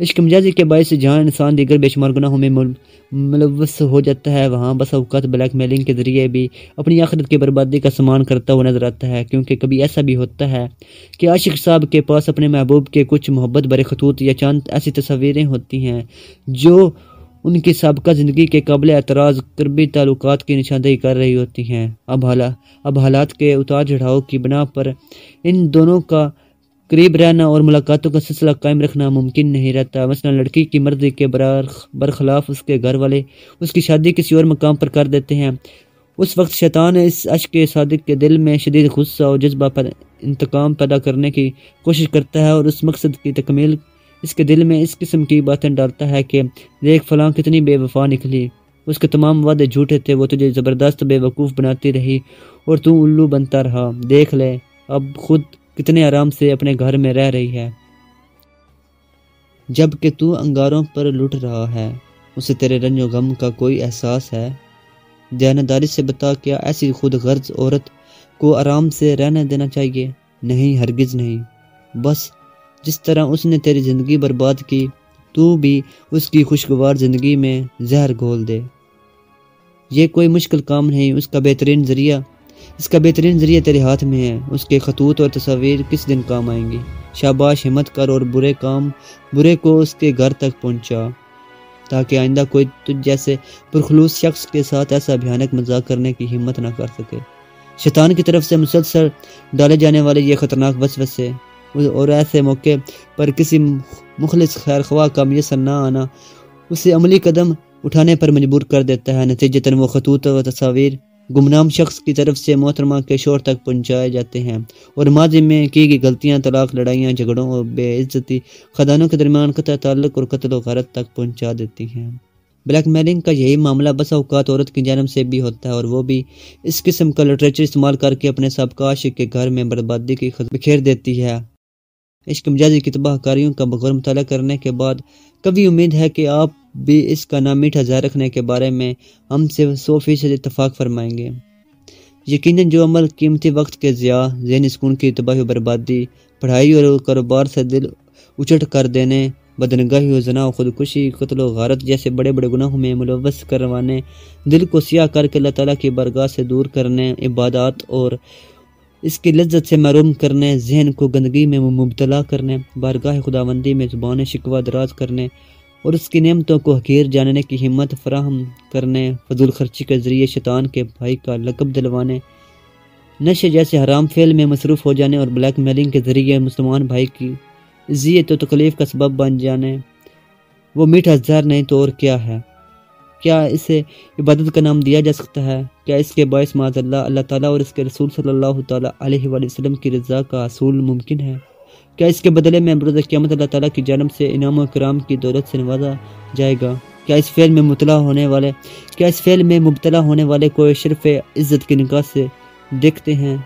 عشق مجازی کے باعث جہاں انسان دیگر بے شمار گناہوں میں ملوث ہو جاتا ہے، وہاں بس اوقات بلیک میلنگ کے ذریعے بھی اپنی آخرت کی بربادی کا سامان کرتا ہوا نظر آتا ہے۔ کیونکہ کبھی ایسا بھی ہوتا ہے کہ عاشق صاحب کے پاس اپنے محبوب کے کچھ محبت برے خطوط یا چاند ایسی تصویریں ہوتی ہیں جو ان کی سابقہ زندگی کے قابل اعتراض قربی تعلقات کی نشاندہی کر رہی ہوتی ہیں۔ اب حالات اب حالات کے اتار چڑھاؤ کی بنا پر ان دونوں کا قریب رہنا اور ملاقاتوں کا سلسلہ قائم رکھنا ممکن نہیں رہتا۔ مثلا لڑکی کی مرضی کے برخلاف اس کے گھر والے اس کی شادی کسی اور مقام پر کر دیتے ہیں۔ اس وقت شیطان اس عشق صادق کے دل میں شدید غصہ اور جذبہ پر انتقام پیدا کرنے کی کوشش کرتا ہے اور اس مقصد کی تکمیل اس کے دل میں اس قسم کی باتیں ڈالتا ہے کہ دیکھ فلاں کتنی بے وفا نکلی۔ اس کے تمام وعدے جھوٹے تھے، وہ تجھے زبردست بے وقوف بناتی رہی اور تو الو بنتا رہا۔ دیکھ لے، اب خود کتنے آرام سے اپنے گھر میں رہ رہی ہے۔ جبکہ تو انگاروں پر لٹ رہا ہے، اسے تیرے رنج و غم کا کوئی احساس ہے؟ دیانتداری سے بتا کیا ایسی خود غرض عورت کو آرام سے رہنے دینا چاہیے؟ نہیں، ہرگز نہیں۔ بس جس طرح اس نے تیری زندگی برباد کی، تو بھی اس کی خوشگوار زندگی میں زہر گھول دے۔ یہ کوئی مشکل کام نہیں، اس کا بہترین ذریعہ اس کا بہترین ذریعہ تیرے ہاتھ میں ہے۔ اس کے خطوط اور تصاویر کس دن کام آئیں گی؟ شاباش، ہمت کر اور برے کام، برے کو اس کے گھر تک پہنچا تاکہ آئندہ کوئی تجھ جیسے پرخلوص شخص کے ساتھ ایسا بھیانک مذاق کرنے کی ہمت نہ کر سکے۔ شیطان کی طرف سے مسلسل ڈالے جانے والے یہ خطرناک وسوسے اور ایسے موقع پر کسی مخلص خیر خواہ کا میسر نہ آنا، اسے عملی قدم اٹھانے پر مجبور کر دیتا ہے۔ نتیجتاً وہ خطوط و تصاویر گمنام شخص کی طرف سے محترمہ کے شور تک پہنچائے جاتے ہیں اور ماضی میں کی گئی غلطیاں، طلاق، لڑائیاں، جھگڑوں اور بے عزتی خدانوں کے درمیان قطع تعلق اور قتل و غارت تک پہنچا دیتی ہیں۔ بلیک میلنگ کا یہی معاملہ بس اوقات عورت کی جنم سے بھی ہوتا ہے اور وہ بھی اس قسم کا لٹریچر استعمال کر کے اپنے سابقہ عاشق کے گھر میں بربادی کی بکھیر دیتی ہے۔ عشق مجازی کی تباہ کاریوں کا بغور مطالعہ کرنے کے بعد کبھی امید ہے کہ آپ بھی اس کا نام میٹھا ظاہر رکھنے کے بارے میں ہم سے سو فیصد اتفاق فرمائیں گے۔ یقیناً جو عمل قیمتی وقت کے ضیاع، ذہنی سکون کی تباہی و بربادی، پڑھائی اور کاروبار سے دل اچٹ کر دینے، بدنگاہی و زنا و خودکشی، قتل و غارت جیسے بڑے بڑے گناہوں میں ملوث کروانے، دل کو سیاہ کر کے اللہ تعالیٰ کی برگاہ سے دور کرنے، عبادات اور اس کی لذت سے محروم کرنے، ذہن کو گندگی میں مبتلا کرنے، بارگاہ خداوندی میں زبان شکوہ دراز کرنے اور اس کی نعمتوں کو حقیر جاننے کی ہمت فراہم کرنے، فضول خرچی کے ذریعے شیطان کے بھائی کا لقب دلوانے، نشے جیسے حرام فعل میں مصروف ہو جانے اور بلیک میلنگ کے ذریعے مسلمان بھائی کی ذیت و تکلیف کا سبب بن جانے۔ وہ میٹھا زہر نہیں تو اور کیا ہے؟ کیا اسے عبادت کا نام دیا جا سکتا ہے؟ کیا اس کے باعث معذ اللہ اللہ تعالیٰ اور اس کے رسول صلی اللہ تعالیٰ علیہ وآلہ وسلم کی رضا کا اصول ممکن ہے؟ کیا اس کے بدلے میں امروز قیامت اللہ تعالیٰ کی جانب سے انعام و کرام کی دولت سے نوازا جائے گا؟ کیا اس فعل میں مبتلا ہونے والے کیا اس فعل میں مبتلا ہونے والے کو شرف عزت کی نگاہ سے دیکھتے ہیں؟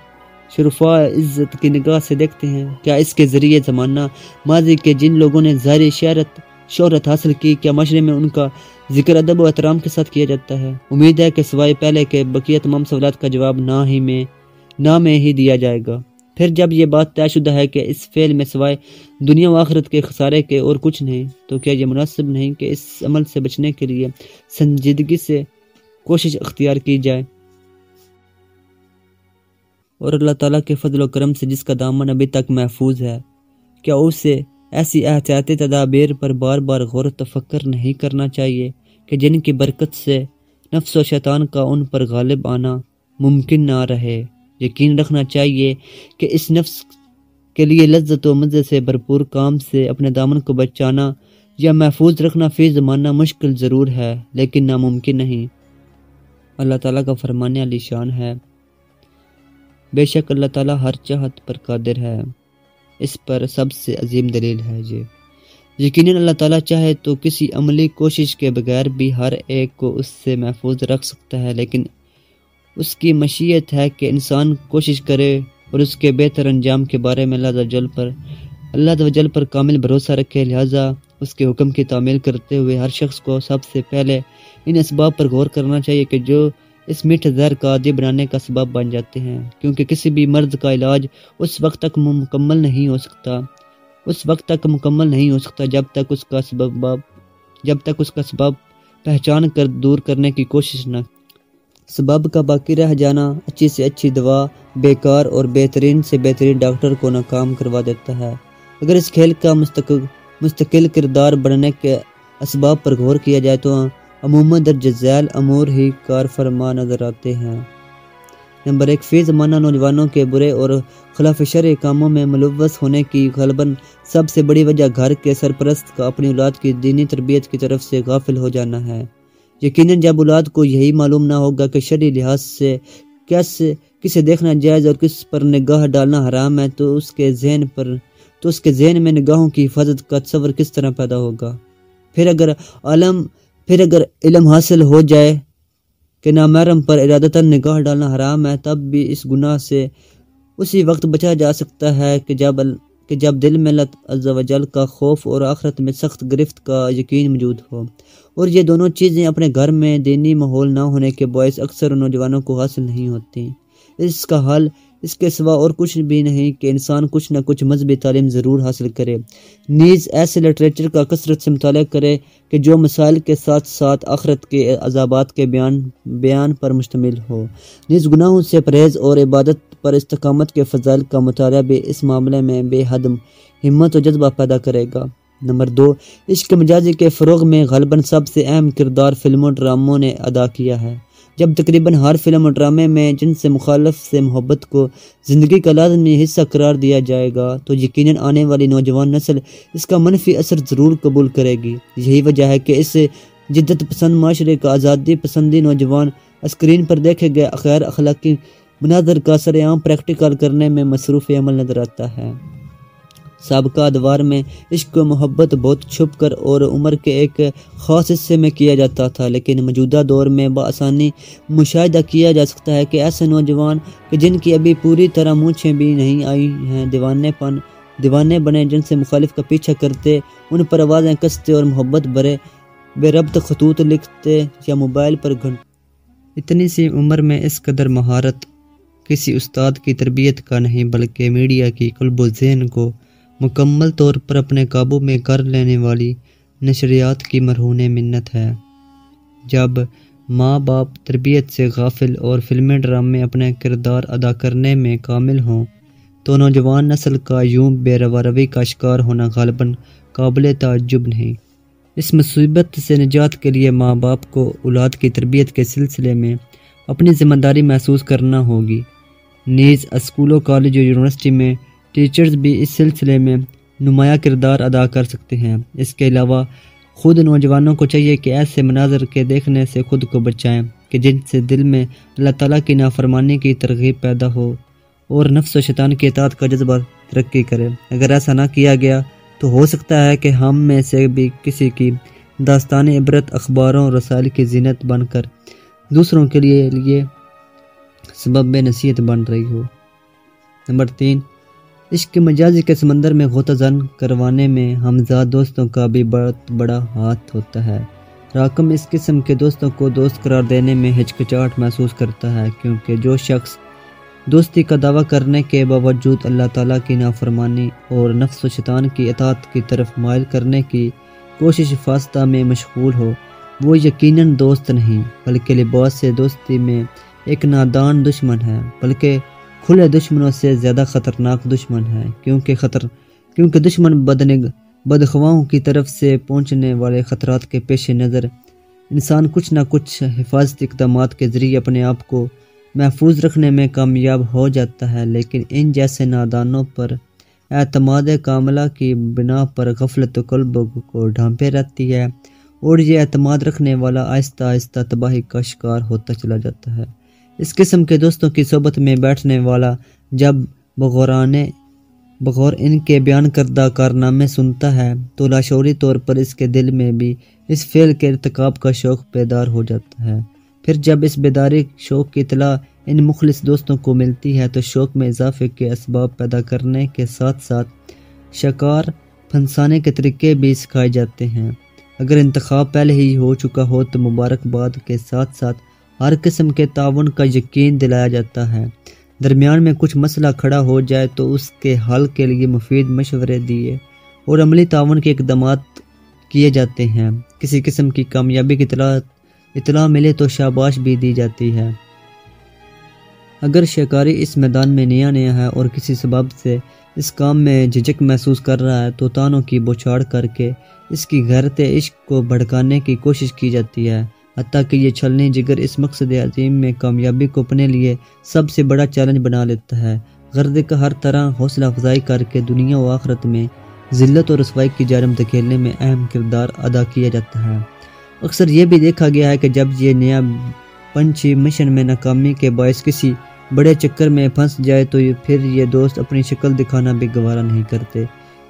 شرفا عزت کی نگاہ سے دیکھتے ہیں۔ کیا اس کے ذریعے زمانہ ماضی کے جن لوگوں نے ظاہری شہرت شہرت حاصل کی، کیا معاشرے میں ان کا ذکر ادب و احترام کے ساتھ کیا جاتا ہے؟ امید ہے کہ سوائے پہلے کے بقیہ تمام سوالات کا جواب نہ ہی میں نہ میں ہی دیا جائے گا۔ پھر جب یہ بات طے شدہ ہے کہ اس فعل میں سوائے دنیا و آخرت کے خسارے کے اور کچھ نہیں، تو کیا یہ مناسب نہیں کہ اس عمل سے بچنے کے لیے سنجیدگی سے کوشش اختیار کی جائے؟ اور اللہ تعالیٰ کے فضل و کرم سے جس کا دامن ابھی تک محفوظ ہے، کیا اسے ایسی احتیاطی تدابیر پر بار بار غور و تفکر نہیں کرنا چاہیے کہ جن کی برکت سے نفس و شیطان کا ان پر غالب آنا ممکن نہ رہے؟ یقین رکھنا چاہیے کہ اس نفس کے لیے لذت و مزے سے بھرپور کام سے اپنے دامن کو بچانا یا محفوظ رکھنا فی زمانہ مشکل ضرور ہے، لیکن ناممکن نہیں۔ اللہ تعالیٰ کا فرمانے علی شان ہے۔ بے شک اللہ تعالیٰ ہر چاہت پر قادر ہے۔ اس پر سب سے عظیم دلیل ہے یہ یقیناً اللہ تعالیٰ چاہے تو کسی عملی کوشش کے بغیر بھی ہر ایک کو اس سے محفوظ رکھ سکتا ہے، لیکن اس کی مشیت ہے کہ انسان کوشش کرے اور اس کے بہتر انجام کے بارے میں اللہ جل پر اللہ جل پر کامل بھروسہ رکھے۔ لہٰذا اس کے حکم کی تعمیل کرتے ہوئے ہر شخص کو سب سے پہلے ان اسباب پر غور کرنا چاہیے کہ جو اس میٹھ زہر کا عادی بنانے کا سبب بن جاتے ہیں، کیونکہ کسی بھی مرض کا علاج اس وقت تک مکمل نہیں ہو سکتا۔ اس وقت تک مکمل نہیں ہو سکتا جب تک اس کا سبب جب تک اس کا سبب پہچان کر دور کرنے کی کوشش نہ سبب کا باقی رہ جانا، اچھی سے اچھی دوا، بیکار اور بہترین سے بہترین ڈاکٹر کو ناکام کروا دیتا ہے۔ اگر اس کھیل کا مستقل مستقل کردار بڑھنے کے اسباب پر غور کیا جائے تو عموماً درج ذیل امور ہی کار فرما نظر آتے ہیں۔ نمبر ایک، فی زمانہ نوجوانوں کے برے اور خلاف شرع کاموں میں ملوث ہونے کی غالباً سب سے بڑی وجہ گھر کے سرپرست کا اپنی اولاد کی دینی تربیت کی طرف سے غافل ہو جانا ہے۔ یقیناً جب اولاد کو یہی معلوم نہ ہوگا کہ شرعی لحاظ سے کیسے کسے دیکھنا جائز اور کس پر نگاہ ڈالنا حرام ہے، تو اس کے ذہن پر تو اس کے ذہن میں نگاہوں کی حفاظت کا تصور کس طرح پیدا ہوگا؟ پھر اگر عالم پھر اگر علم حاصل ہو جائے کہ نامحرم پر ارادتاً نگاہ ڈالنا حرام ہے، تب بھی اس گناہ سے اسی وقت بچا جا سکتا ہے کہ جب کہ جب دل میں عز و جل کا خوف اور آخرت میں سخت گرفت کا یقین موجود ہو۔ اور یہ دونوں چیزیں اپنے گھر میں دینی ماحول نہ ہونے کے باعث اکثر نوجوانوں کو حاصل نہیں ہوتی۔ اس کا حل، اس کے سوا اور کچھ بھی نہیں کہ انسان کچھ نہ کچھ مذہبی تعلیم ضرور حاصل کرے۔ نیز ایسے لٹریچر کا کثرت سے مطالعہ کرے کہ جو مسائل کے ساتھ ساتھ آخرت کے عذابات کے بیان بیان پر مشتمل ہو۔ نیز گناہوں سے پرہیز اور عبادت پر استقامت کے فضائل کا مطالعہ بھی اس معاملے میں بے حد ہمت و جذبہ پیدا کرے گا۔ نمبر دو، عشق مجازی کے فروغ میں غالباً سب سے اہم کردار فلموں ڈراموں نے ادا کیا ہے۔ جب تقریباً ہر فلم و ڈرامے میں جن سے مخالف سے محبت کو زندگی کا لازمی حصہ قرار دیا جائے گا، تو یقیناً آنے والی نوجوان نسل اس کا منفی اثر ضرور قبول کرے گی۔ یہی وجہ ہے کہ اس جدت پسند معاشرے کا آزادی پسندی نوجوان اسکرین پر دیکھے گئے خیر اخلاقی مناظر کا سر عام پریکٹیکل کرنے میں مصروف عمل نظر آتا ہے۔ سابقہ ادوار میں عشق و محبت بہت چھپ کر اور عمر کے ایک خاص حصے میں کیا جاتا تھا، لیکن موجودہ دور میں بآسانی مشاہدہ کیا جا سکتا ہے کہ ایسے نوجوان کہ جن کی ابھی پوری طرح مونچھیں بھی نہیں آئی ہیں، دیوانے پن، دیوانے بنے جن سے مخالف کا پیچھا کرتے، ان پر آوازیں کستے اور محبت بھرے، بے ربط خطوط لکھتے یا موبائل پر گھنٹ۔ اتنی سی عمر میں اس قدر مہارت کسی استاد کی تربیت کا نہیں بلکہ میڈیا کی قلب و ذہن کو مکمل طور پر اپنے قابو میں کر لینے والی نشریات کی مرہون منت ہے۔ جب ماں باپ تربیت سے غافل اور فلمی ڈرامے اپنے کردار ادا کرنے میں کامل ہوں، تو نوجوان نسل کا یوں بے روا روی کا شکار ہونا غالباً قابل تعجب نہیں۔ اس مصیبت سے نجات کے لیے ماں باپ کو اولاد کی تربیت کے سلسلے میں اپنی ذمہ داری محسوس کرنا ہوگی۔ نیز اسکولوں، کالج اور یونیورسٹی میں ٹیچرز بھی اس سلسلے میں نمایاں کردار ادا کر سکتے ہیں۔ اس کے علاوہ، خود نوجوانوں کو چاہیے کہ ایسے مناظر کے دیکھنے سے خود کو بچائیں کہ جن سے دل میں اللہ تعالیٰ کی نافرمانی کی ترغیب پیدا ہو اور نفس و شیطان کی اطاعت کا جذبہ ترقی کرے۔ اگر ایسا نہ کیا گیا تو ہو سکتا ہے کہ ہم میں سے بھی کسی کی داستان عبرت، اخباروں اور رسائل کی زینت بن کر دوسروں کے لیے لیے سبب نصیحت بن رہی ہو۔ نمبر تین، عشق مجازی کے سمندر میں غوطہ زن کروانے میں ہمزاد دوستوں کا بھی بہت بڑا ہاتھ ہوتا ہے۔ راکم اس قسم کے دوستوں کو دوست قرار دینے میں ہچکچاہٹ محسوس کرتا ہے، کیونکہ جو شخص دوستی کا دعویٰ کرنے کے باوجود اللہ تعالیٰ کی نافرمانی اور نفس و شیطان کی اطاعت کی طرف مائل کرنے کی کوشش فاستہ میں مشغول ہو، وہ یقیناً دوست نہیں، بلکہ لباس سے دوستی میں ایک نادان دشمن ہے، بلکہ کھلے دشمنوں سے زیادہ خطرناک دشمن ہے، کیونکہ خطر، کیونکہ دشمن بدنگ بدخواہوں کی طرف سے پہنچنے والے خطرات کے پیش نظر انسان کچھ نہ کچھ حفاظتی اقدامات کے ذریعے اپنے آپ کو محفوظ رکھنے میں کامیاب ہو جاتا ہے، لیکن ان جیسے نادانوں پر اعتماد کاملہ کی بنا پر غفلت و قلب کو ڈھانپے رہتی ہے اور یہ اعتماد رکھنے والا آہستہ آہستہ تباہی کا شکار ہوتا چلا جاتا ہے۔ اس قسم کے دوستوں کی صحبت میں بیٹھنے والا جب بغورانے بغور ان کے بیان کردہ کارنامے سنتا ہے تو لاشعوری طور پر اس کے دل میں بھی اس فعل کے ارتکاب کا شوق بیدار ہو جاتا ہے۔ پھر جب اس بیداری شوق کی اطلاع ان مخلص دوستوں کو ملتی ہے تو شوق میں اضافے کے اسباب پیدا کرنے کے ساتھ ساتھ شکار پھنسانے کے طریقے بھی سکھائے جاتے ہیں۔ اگر انتخاب پہلے ہی ہو چکا ہو تو مبارکباد کے ساتھ ساتھ ہر قسم کے تعاون کا یقین دلایا جاتا ہے۔ درمیان میں کچھ مسئلہ کھڑا ہو جائے تو اس کے حل کے لیے مفید مشورے دیے اور عملی تعاون کے اقدامات کیے جاتے ہیں۔ کسی قسم کی کامیابی کی اطلاع اطلاع ملے تو شاباش بھی دی جاتی ہے۔ اگر شکاری اس میدان میں نیا نیا ہے اور کسی سبب سے اس کام میں جھجک محسوس کر رہا ہے تو تانوں کی بوچھاڑ کر کے اس کی غیرت عشق کو بھڑکانے کی کوشش کی جاتی ہے۔ حتیٰ کہ یہ چھلنی جگر اس مقصد عظیم میں کامیابی کو اپنے لیے سب سے بڑا چیلنج بنا لیتا ہے۔ غرد کا ہر طرح حوصلہ افزائی کر کے دنیا و آخرت میں ذلت اور رسوائی کی جانب دھکیلنے میں اہم کردار ادا کیا جاتا ہے۔ اکثر یہ بھی دیکھا گیا ہے کہ جب یہ نیا پنچی مشن میں ناکامی کے باعث کسی بڑے چکر میں پھنس جائے تو پھر یہ دوست اپنی شکل دکھانا بھی گوارا نہیں کرتے۔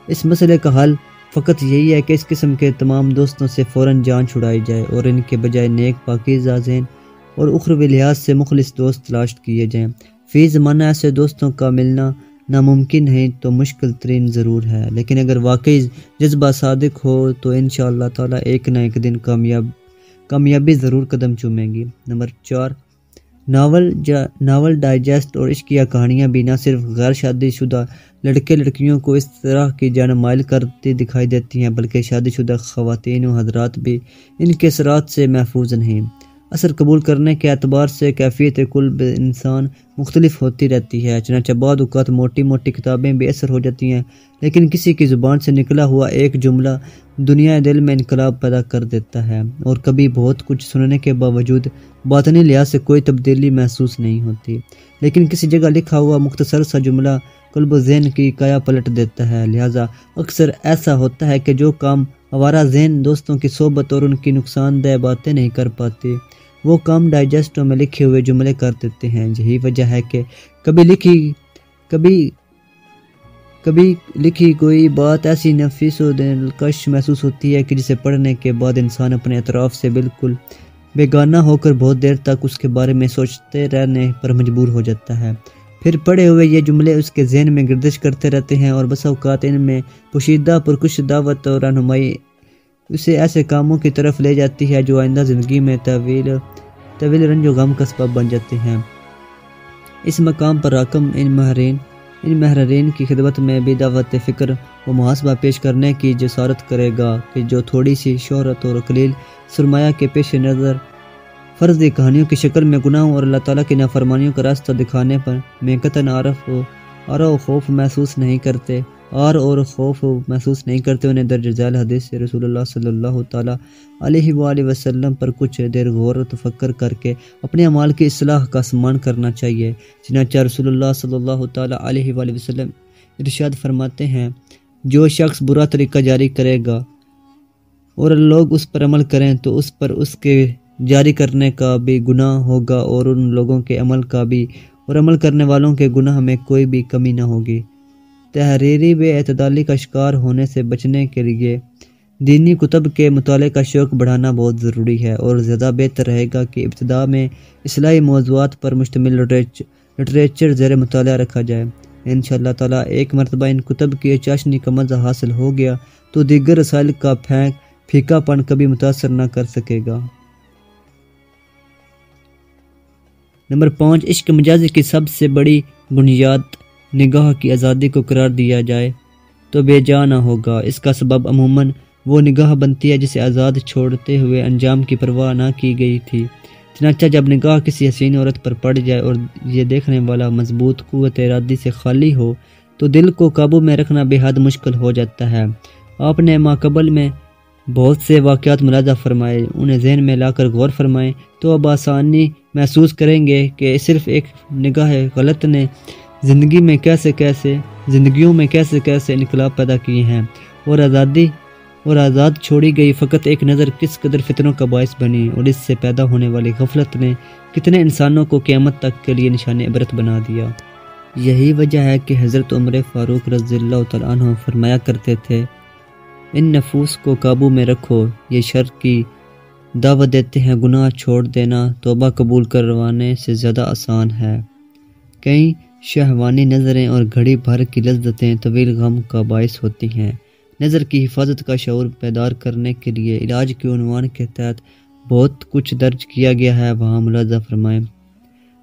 اس مسئلے کا حل فقط یہی ہے کہ اس قسم کے تمام دوستوں سے فوراً جان چھڑائی جائے اور ان کے بجائے نیک پاکی ذہن اور اخروی لحاظ سے مخلص دوست تلاش کیے جائیں۔ فی زمانہ ایسے دوستوں کا ملنا ناممکن نہیں تو مشکل ترین ضرور ہے، لیکن اگر واقعی جذبہ صادق ہو تو انشاءاللہ اللہ ایک نہ ایک دن کامیاب، کامیابی ضرور قدم چومیں گی۔ نمبر چار ناول جا ناول ڈائجسٹ اور عشقیہ کہانیاں بھی نہ صرف غیر شادی شدہ لڑکے لڑکیوں کو اس طرح کی جان مائل کرتی دکھائی دیتی ہیں، بلکہ شادی شدہ خواتین و حضرات بھی ان کے اثرات سے محفوظ نہیں اثر قبول کرنے کے اعتبار سے کیفیت کل انسان مختلف ہوتی رہتی ہے۔ چنانچہ بعض اوقات موٹی موٹی کتابیں بھی اثر ہو جاتی ہیں، لیکن کسی کی زبان سے نکلا ہوا ایک جملہ دنیا دل میں انقلاب پیدا کر دیتا ہے اور کبھی بہت کچھ سننے کے باوجود باطنی لحاظ سے کوئی تبدیلی محسوس نہیں ہوتی۔ لیکن کسی جگہ لکھا ہوا مختصر سا جملہ قلب و ذہن کی کایا پلٹ دیتا ہے۔ لہٰذا اکثر ایسا ہوتا ہے کہ جو کام ہمارا ذہن، دوستوں کی صحبت اور ان کی نقصان دہ باتیں نہیں کر پاتے۔ وہ کام ڈائجسٹوں میں لکھے ہوئے جملے کر دیتے ہیں۔ یہی وجہ ہے کہ کبھی لکھی، کبھی کبھی لکھی کوئی بات ایسی نفیس و دلکش محسوس ہوتی ہے کہ جسے پڑھنے کے بعد انسان اپنے اطراف سے بالکل بیگانہ ہو کر بہت دیر تک اس کے بارے میں سوچتے رہنے پر مجبور ہو جاتا ہے۔ پھر پڑھے ہوئے یہ جملے اس کے ذہن میں گردش کرتے رہتے ہیں اور بس اوقات ان میں پوشیدہ پرکش دعوت اور رہنمائی اسے ایسے کاموں کی طرف لے جاتی ہے جو آئندہ زندگی میں طویل طویل رنج و غم کا سبب بن جاتے ہیں۔ اس مقام پر راکم ان مہرین ان مہرین کی خدمت میں بھی دعوت، فکر و محاسبہ پیش کرنے کی جسارت کرے گا کہ جو تھوڑی سی شہرت اور اقلیل سرمایہ کے پیش نظر فرضی کہانیوں کی شکل میں گناہوں اور اللہ تعالیٰ کی نافرمانیوں کا راستہ دکھانے پر میں قطن عارف و و خوف محسوس نہیں کرتے۔ اور اور خوف محسوس نہیں کرتے انہیں درج ذیل حدیث سے رسول اللہ صلی اللہ تعالیٰ علیہ وآلہ وسلم پر کچھ دیر غور و تفکر کر کے اپنے عمال کی اصلاح کا سمان کرنا چاہیے۔ چنانچہ رسول اللہ صلی اللہ تعالیٰ علیہ وآلہ وسلم ارشاد فرماتے ہیں، جو شخص برا طریقہ جاری کرے گا اور لوگ اس پر عمل کریں تو اس پر اس کے جاری کرنے کا بھی گناہ ہوگا اور ان لوگوں کے عمل کا بھی اور عمل کرنے والوں کے گناہ میں کوئی بھی کمی نہ ہوگی۔ تحریری بے اعتدالی کا شکار ہونے سے بچنے کے لیے دینی کتب کے مطالعے کا شوق بڑھانا بہت ضروری ہے اور زیادہ بہتر رہے گا کہ ابتدا میں اصلاحی موضوعات پر مشتمل لٹریچر زیر مطالعہ رکھا جائے۔ ان شاء اللہ تعالیٰ ایک مرتبہ ان کتب کی چاشنی کا مزہ حاصل ہو گیا تو دیگر رسائل کا پھینک پھیکا پن کبھی متاثر نہ کر سکے گا۔ نمبر پانچ، عشق مجازی کی سب سے بڑی بنیاد نگاہ کی آزادی کو قرار دیا جائے تو بے جا نہ ہوگا۔ اس کا سبب عموماً وہ نگاہ بنتی ہے جسے آزاد چھوڑتے ہوئے انجام کی پرواہ نہ کی گئی تھی۔ چنانچہ جب نگاہ کسی حسین عورت پر پڑ جائے اور یہ دیکھنے والا مضبوط قوت ارادی سے خالی ہو تو دل کو قابو میں رکھنا بے حد مشکل ہو جاتا ہے۔ آپ نے ماقبل میں بہت سے واقعات ملازہ فرمائے، انہیں ذہن میں لا کر غور فرمائیں تو اب آسانی محسوس کریں گے کہ صرف ایک نگاہ غلط نے زندگی میں کیسے کیسے، زندگیوں میں کیسے کیسے انقلاب پیدا کیے ہیں۔ اور آزادی، اور آزاد چھوڑی گئی فقط ایک نظر کس قدر فطروں کا باعث بنی اور اس سے پیدا ہونے والی غفلت نے کتنے انسانوں کو قیامت تک کے لیے نشان عبرت بنا دیا۔ یہی وجہ ہے کہ حضرت عمر فاروق رضی اللہ تعالیٰ عنہ فرمایا کرتے تھے، ان نفوس کو قابو میں رکھو، یہ شر کی دعوت دیتے ہیں، گناہ چھوڑ دینا، توبہ قبول کروانے سے زیادہ آسان ہے۔ کئی شہوانی نظریں اور گھڑی بھر کی لذتیں طویل غم کا باعث ہوتی ہیں۔ نظر کی حفاظت کا شعور پیدار کرنے کے لیے علاج کے عنوان کے تحت بہت کچھ درج کیا گیا ہے، وہاں ملازہ فرمائیں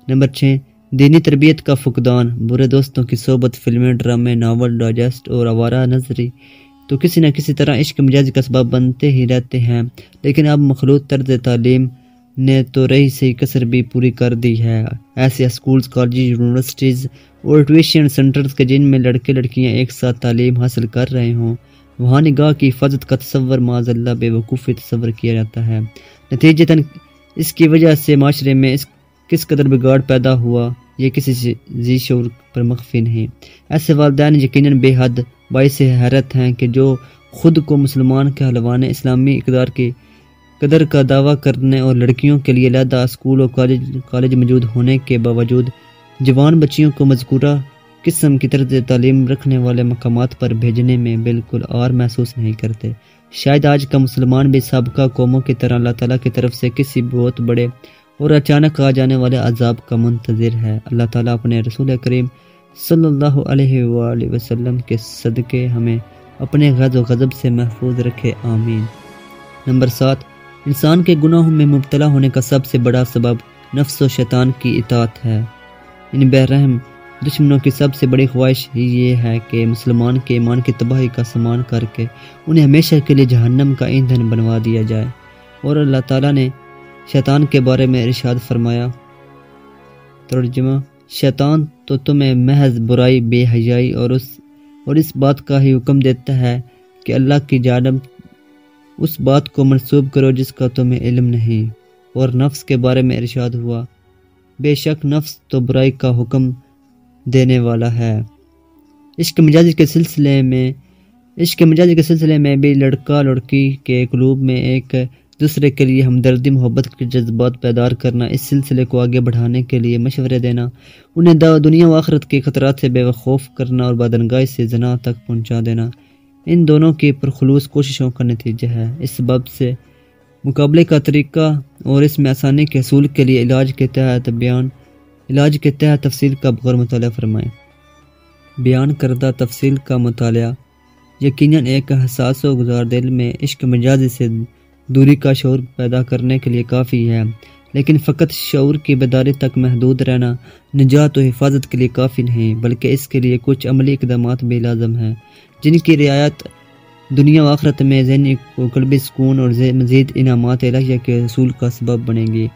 نمبر چھ، دینی تربیت کا فقدان۔ برے دوستوں کی صحبت، فلمیں، ڈرامے، ناول، ڈائجسٹ اور آوارہ نظری تو کسی نہ کسی طرح عشق مجازی کا سبب بنتے ہی رہتے ہیں۔ لیکن اب مخلوط طرز تعلیم نے تو رہی سے کثر بھی پوری کر دی ہے۔ ایسے اسکولز کالج یونیورسٹیز اور ٹیوشن سنٹرز کے جن میں لڑکے لڑکیاں ایک ساتھ تعلیم حاصل کر رہے ہوں، وہاں نگاہ کی حفاظت کا تصور معذ اللہ بے وقوفی تصور کیا جاتا ہے۔ نتیجتاً اس کی وجہ سے معاشرے میں اس کس قدر بگاڑ پیدا ہوا، یہ کسی ذی شعور پر مخفی نہیں۔ ایسے والدین یقیناً بے حد باعث حیرت ہیں کہ جو خود کو مسلمان کے حلوان اسلامی اقدار کی قدر کا دعویٰ کرنے اور لڑکیوں کے لیے علیحدہ اسکول اور کالج کالج موجود ہونے کے باوجود جوان بچیوں کو مذکورہ قسم کی طرز تعلیم رکھنے والے مقامات پر بھیجنے میں بالکل اور محسوس نہیں کرتے۔ شاید آج کا مسلمان بھی سابقہ قوموں کی طرح اللہ تعالیٰ کی طرف سے کسی بہت بڑے اور اچانک آ جانے والے عذاب کا منتظر ہے۔ اللہ تعالیٰ اپنے رسول کریم صلی اللہ علیہ وآلہ وسلم کے صدقے ہمیں اپنے غز و غضب سے محفوظ رکھے، آمین۔ نمبر سات انسان کے گناہوں میں مبتلا ہونے کا سب سے بڑا سبب نفس و شیطان کی اطاعت ہے۔ ان بحرحم دشمنوں کی سب سے بڑی خواہش یہ ہے کہ مسلمان کے ایمان کی تباہی کا سامان کر کے انہیں ہمیشہ کے لیے جہنم کا ایندھن بنوا دیا جائے۔ اور اللہ تعالیٰ نے شیطان کے بارے میں ارشاد فرمایا، ترجمہ، شیطان تو تمہیں محض برائی، بے حیائی اور اس اور اس بات کا ہی حکم دیتا ہے کہ اللہ کی جانب اس بات کو منسوب کرو جس کا تمہیں علم نہیں، اور نفس کے بارے میں ارشاد ہوا۔ بے شک نفس تو برائی کا حکم دینے والا ہے۔ عشق مجازی کے سلسلے میں، عشق مجازی کے سلسلے میں بھی لڑکا لڑکی کے قلوب میں ایک دوسرے کے لیے ہمدردی، محبت کے جذبات پیدار کرنا، اس سلسلے کو آگے بڑھانے کے لیے مشورے دینا، انہیں دنیا و آخرت کے خطرات سے بے وقوف کرنا اور بادنگاہ سے زنا تک پہنچا دینا۔ ان دونوں کی پرخلوص کوششوں کا نتیجہ ہے۔ اس سبب سے مقابلے کا طریقہ اور اس میں آسانی کے حصول کے لیے علاج کے تحت بیان، علاج کے تحت تفصیل کا بغور مطالعہ فرمائیں۔ بیان کردہ تفصیل کا مطالعہ یقیناً ایک حساس و گزار دل میں عشق مجازی سے دوری کا شعور پیدا کرنے کے لیے کافی ہے۔ لیکن فقط شعور کی بیداری تک محدود رہنا نجات و حفاظت کے لیے کافی نہیں، بلکہ اس کے لیے کچھ عملی اقدامات بھی لازم ہیں، جن کی رعایت دنیا و آخرت میں ذہنی قلب سکون اور مزید انعامات الہیہ کے حصول کا سبب بنے گی۔